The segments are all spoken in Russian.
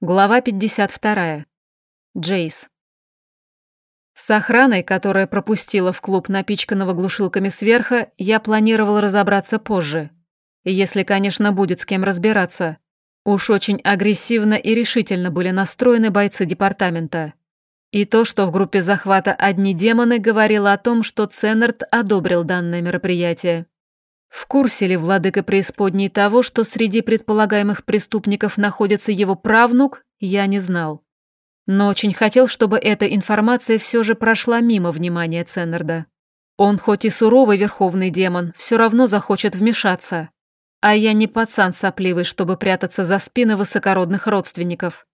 Глава 52. Джейс. С охраной, которая пропустила в клуб напичканного глушилками сверха, я планировал разобраться позже. Если, конечно, будет с кем разбираться. Уж очень агрессивно и решительно были настроены бойцы департамента. И то, что в группе захвата одни демоны, говорило о том, что Ценнерт одобрил данное мероприятие. В курсе ли владыка преисподней того, что среди предполагаемых преступников находится его правнук, я не знал. Но очень хотел, чтобы эта информация все же прошла мимо внимания Ценнерда. Он хоть и суровый верховный демон, все равно захочет вмешаться. А я не пацан сопливый, чтобы прятаться за спины высокородных родственников.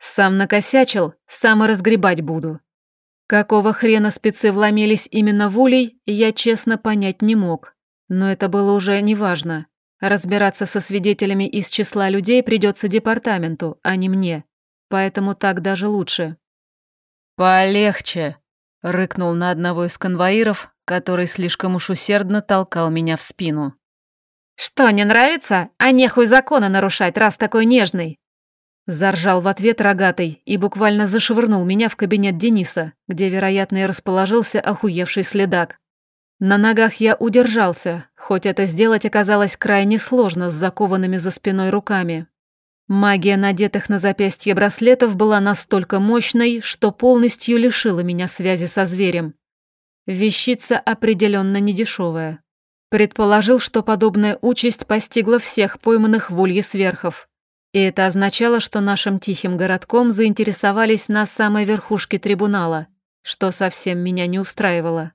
Сам накосячил, сам и разгребать буду. Какого хрена спецы вломились именно в улей, я честно понять не мог. Но это было уже неважно. Разбираться со свидетелями из числа людей придется департаменту, а не мне. Поэтому так даже лучше. «Полегче», — рыкнул на одного из конвоиров, который слишком уж усердно толкал меня в спину. «Что, не нравится? А нехуй законы нарушать, раз такой нежный!» Заржал в ответ рогатый и буквально зашвырнул меня в кабинет Дениса, где, вероятно, и расположился охуевший следак. На ногах я удержался, хоть это сделать оказалось крайне сложно с закованными за спиной руками. Магия надетых на запястье браслетов была настолько мощной, что полностью лишила меня связи со зверем. Вещица определенно недешевая. Предположил, что подобная участь постигла всех пойманных в улье сверхов. И это означало, что нашим тихим городком заинтересовались на самой верхушке трибунала, что совсем меня не устраивало.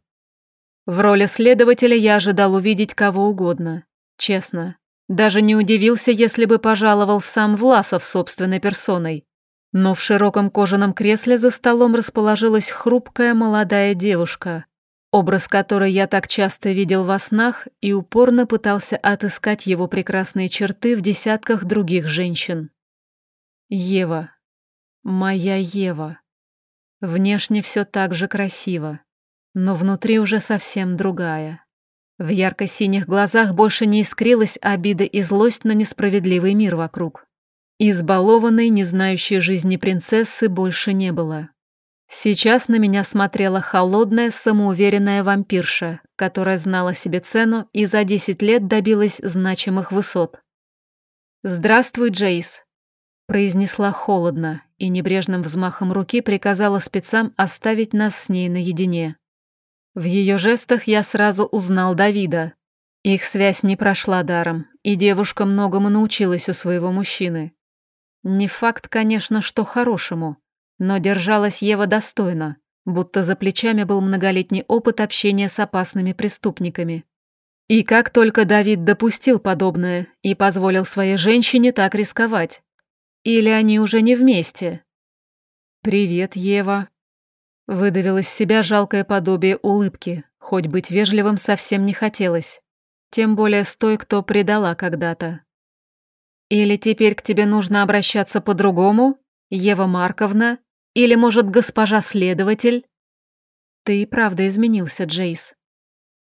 В роли следователя я ожидал увидеть кого угодно. Честно. Даже не удивился, если бы пожаловал сам Власов собственной персоной. Но в широком кожаном кресле за столом расположилась хрупкая молодая девушка, образ которой я так часто видел во снах и упорно пытался отыскать его прекрасные черты в десятках других женщин. Ева. Моя Ева. Внешне все так же красиво но внутри уже совсем другая. В ярко-синих глазах больше не искрилась обида и злость на несправедливый мир вокруг. Избалованной, не знающей жизни принцессы больше не было. Сейчас на меня смотрела холодная, самоуверенная вампирша, которая знала себе цену и за 10 лет добилась значимых высот. «Здравствуй, Джейс», — произнесла холодно и небрежным взмахом руки приказала спецам оставить нас с ней наедине. В ее жестах я сразу узнал Давида. Их связь не прошла даром, и девушка многому научилась у своего мужчины. Не факт, конечно, что хорошему, но держалась Ева достойно, будто за плечами был многолетний опыт общения с опасными преступниками. И как только Давид допустил подобное и позволил своей женщине так рисковать? Или они уже не вместе? «Привет, Ева», Выдавил из себя жалкое подобие улыбки, хоть быть вежливым совсем не хотелось. Тем более с той, кто предала когда-то. Или теперь к тебе нужно обращаться по-другому, Ева Марковна? Или, может, госпожа следователь? Ты и правда изменился, Джейс.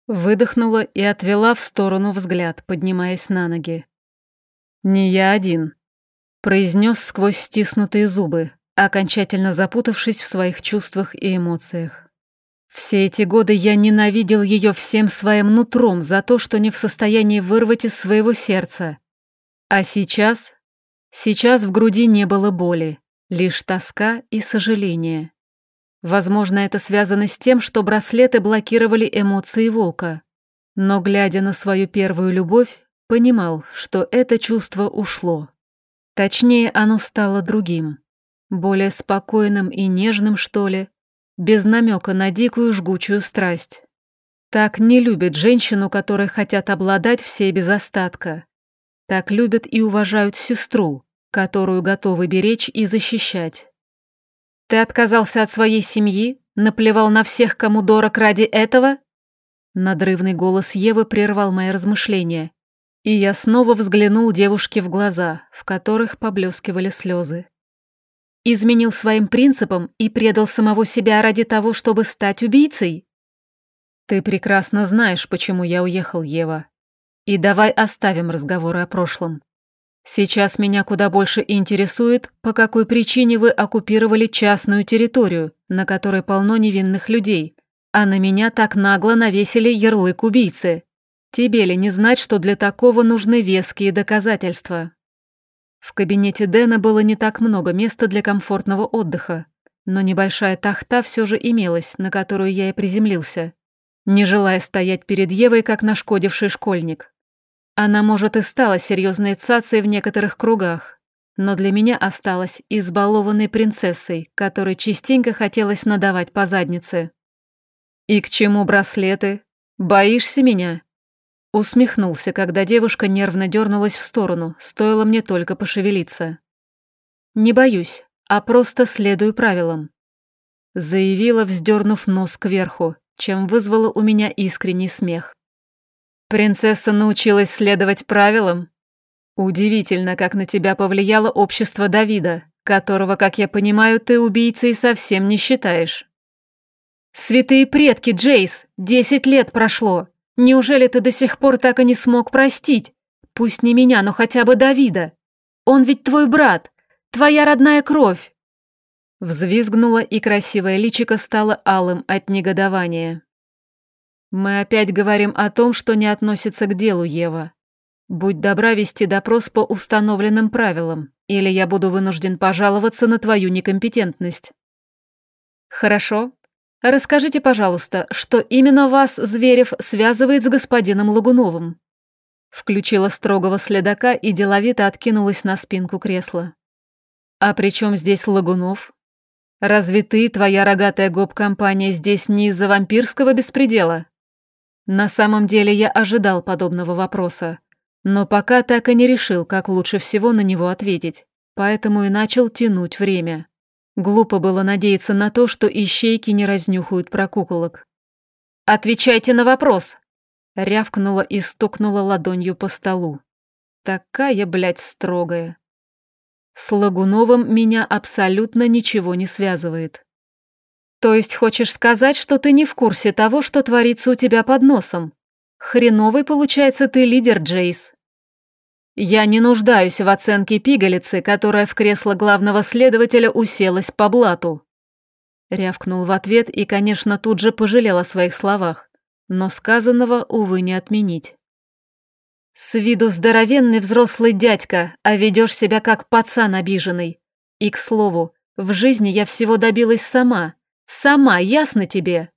Выдохнула и отвела в сторону взгляд, поднимаясь на ноги. «Не я один», — произнес сквозь стиснутые зубы, окончательно запутавшись в своих чувствах и эмоциях. Все эти годы я ненавидел ее всем своим нутром за то, что не в состоянии вырвать из своего сердца. А сейчас... Сейчас в груди не было боли, лишь тоска и сожаление. Возможно, это связано с тем, что браслеты блокировали эмоции волка. Но, глядя на свою первую любовь, понимал, что это чувство ушло. Точнее, оно стало другим. Более спокойным и нежным, что ли, без намека на дикую жгучую страсть. Так не любят женщину, которые хотят обладать всей без остатка. Так любят и уважают сестру, которую готовы беречь и защищать. Ты отказался от своей семьи, наплевал на всех, кому дорог ради этого? Надрывный голос Евы прервал мои размышления, и я снова взглянул девушке в глаза, в которых поблескивали слезы. Изменил своим принципам и предал самого себя ради того, чтобы стать убийцей? Ты прекрасно знаешь, почему я уехал, Ева. И давай оставим разговоры о прошлом. Сейчас меня куда больше интересует, по какой причине вы оккупировали частную территорию, на которой полно невинных людей, а на меня так нагло навесили ярлык убийцы. Тебе ли не знать, что для такого нужны веские доказательства? В кабинете Дэна было не так много места для комфортного отдыха, но небольшая тахта все же имелась, на которую я и приземлился, не желая стоять перед Евой, как нашкодивший школьник. Она, может, и стала серьезной цацей в некоторых кругах, но для меня осталась избалованной принцессой, которой частенько хотелось надавать по заднице. «И к чему браслеты? Боишься меня?» Усмехнулся, когда девушка нервно дернулась в сторону, стоило мне только пошевелиться. «Не боюсь, а просто следую правилам», заявила, вздернув нос кверху, чем вызвала у меня искренний смех. Принцесса научилась следовать правилам? Удивительно, как на тебя повлияло общество Давида, которого, как я понимаю, ты убийцей совсем не считаешь. Святые предки, Джейс, десять лет прошло. Неужели ты до сих пор так и не смог простить? Пусть не меня, но хотя бы Давида. Он ведь твой брат, твоя родная кровь. Взвизгнула, и красивое личико стало алым от негодования. Мы опять говорим о том, что не относится к делу, Ева. Будь добра вести допрос по установленным правилам, или я буду вынужден пожаловаться на твою некомпетентность. Хорошо. Расскажите, пожалуйста, что именно вас, Зверев, связывает с господином Лагуновым? Включила строгого следака и деловито откинулась на спинку кресла. А при чем здесь Лагунов? Разве ты, твоя рогатая гоп-компания здесь не из-за вампирского беспредела? На самом деле я ожидал подобного вопроса, но пока так и не решил, как лучше всего на него ответить, поэтому и начал тянуть время. Глупо было надеяться на то, что ищейки не разнюхают про куколок. «Отвечайте на вопрос!» Рявкнула и стукнула ладонью по столу. Такая, блядь, строгая. С Лагуновым меня абсолютно ничего не связывает. То есть хочешь сказать, что ты не в курсе того, что творится у тебя под носом? Хреновый, получается, ты лидер, Джейс. Я не нуждаюсь в оценке пигалицы, которая в кресло главного следователя уселась по блату. Рявкнул в ответ и, конечно, тут же пожалел о своих словах, но сказанного, увы, не отменить. С виду здоровенный взрослый дядька, а ведешь себя как пацан обиженный. И, к слову, в жизни я всего добилась сама, Сама, ясно тебе?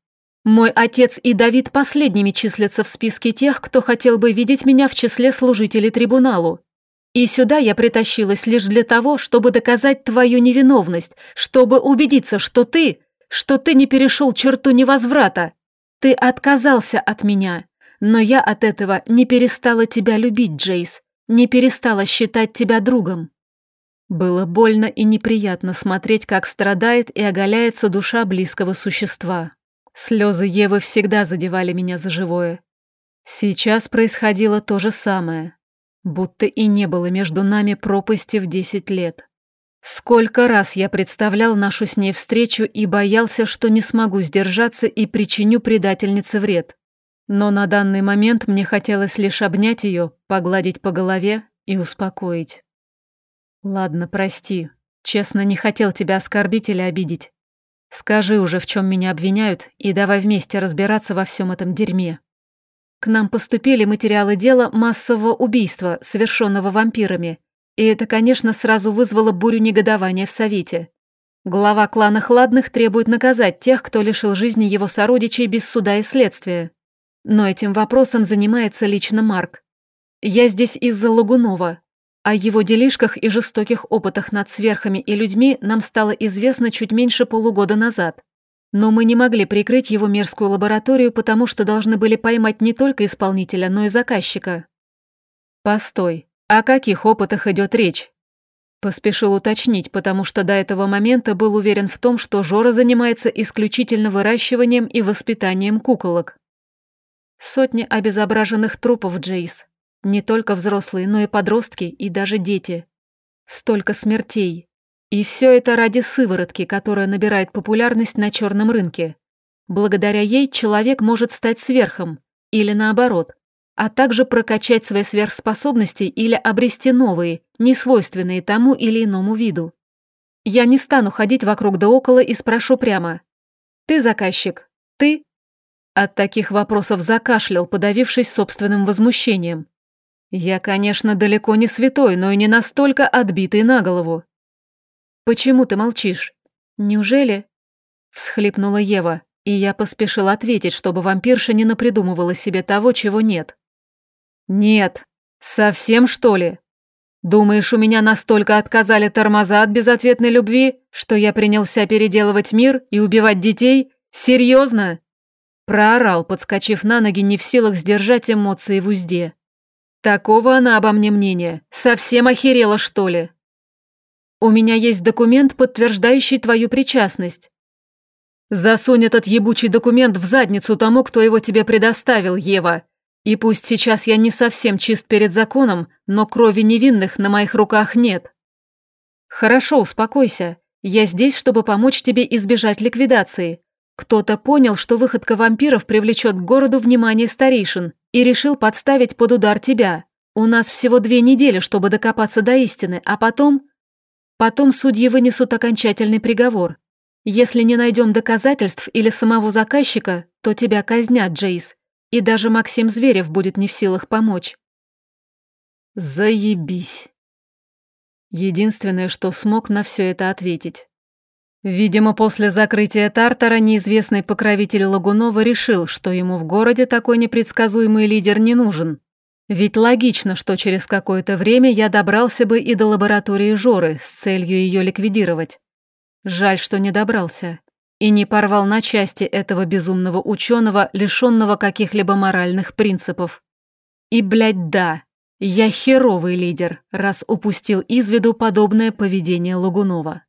Мой отец и Давид последними числятся в списке тех, кто хотел бы видеть меня в числе служителей трибуналу. И сюда я притащилась лишь для того, чтобы доказать твою невиновность, чтобы убедиться, что ты, что ты не перешел черту невозврата. Ты отказался от меня, но я от этого не перестала тебя любить, Джейс, не перестала считать тебя другом. Было больно и неприятно смотреть, как страдает и оголяется душа близкого существа. Слезы Евы всегда задевали меня за живое. Сейчас происходило то же самое, будто и не было между нами пропасти в десять лет. Сколько раз я представлял нашу с ней встречу и боялся, что не смогу сдержаться и причиню предательнице вред. Но на данный момент мне хотелось лишь обнять ее, погладить по голове и успокоить. Ладно, прости. Честно, не хотел тебя оскорбить или обидеть. Скажи уже, в чем меня обвиняют, и давай вместе разбираться во всем этом дерьме. К нам поступили материалы дела массового убийства, совершенного вампирами, и это, конечно, сразу вызвало бурю негодования в Совете. Глава клана Хладных требует наказать тех, кто лишил жизни его сородичей без суда и следствия. Но этим вопросом занимается лично Марк. Я здесь из-за Лагунова, о его делишках и жестоких опытах над сверхами и людьми нам стало известно чуть меньше полугода назад. Но мы не могли прикрыть его мерзкую лабораторию, потому что должны были поймать не только исполнителя, но и заказчика. Постой, о каких опытах идет речь? Поспешил уточнить, потому что до этого момента был уверен в том, что Жора занимается исключительно выращиванием и воспитанием куколок. Сотни обезображенных трупов, Джейс. Не только взрослые, но и подростки, и даже дети. Столько смертей. И все это ради сыворотки, которая набирает популярность на черном рынке. Благодаря ей человек может стать сверхом, или наоборот, а также прокачать свои сверхспособности или обрести новые, несвойственные тому или иному виду. Я не стану ходить вокруг да около и спрошу прямо. «Ты заказчик? Ты?» От таких вопросов закашлял, подавившись собственным возмущением. Я, конечно, далеко не святой, но и не настолько отбитый на голову. «Почему ты молчишь? Неужели?» Всхлипнула Ева, и я поспешил ответить, чтобы вампирша не напридумывала себе того, чего нет. «Нет. Совсем, что ли? Думаешь, у меня настолько отказали тормоза от безответной любви, что я принялся переделывать мир и убивать детей? Серьезно?» Проорал, подскочив на ноги, не в силах сдержать эмоции в узде. Такого она обо мне мнения. Совсем охерела, что ли? У меня есть документ, подтверждающий твою причастность. Засунь этот ебучий документ в задницу тому, кто его тебе предоставил, Ева. И пусть сейчас я не совсем чист перед законом, но крови невинных на моих руках нет. Хорошо, успокойся. Я здесь, чтобы помочь тебе избежать ликвидации. Кто-то понял, что выходка вампиров привлечет к городу внимание старейшин, и решил подставить под удар тебя. У нас всего две недели, чтобы докопаться до истины, а потом... Потом судьи вынесут окончательный приговор. Если не найдем доказательств или самого заказчика, то тебя казнят, Джейс. И даже Максим Зверев будет не в силах помочь. Заебись. Единственное, что смог на все это ответить. Видимо, после закрытия Тартара неизвестный покровитель Лагунова решил, что ему в городе такой непредсказуемый лидер не нужен. Ведь логично, что через какое-то время я добрался бы и до лаборатории Жоры с целью ее ликвидировать. Жаль, что не добрался. И не порвал на части этого безумного ученого, лишенного каких-либо моральных принципов. И, блядь, да, я херовый лидер, раз упустил из виду подобное поведение Лагунова.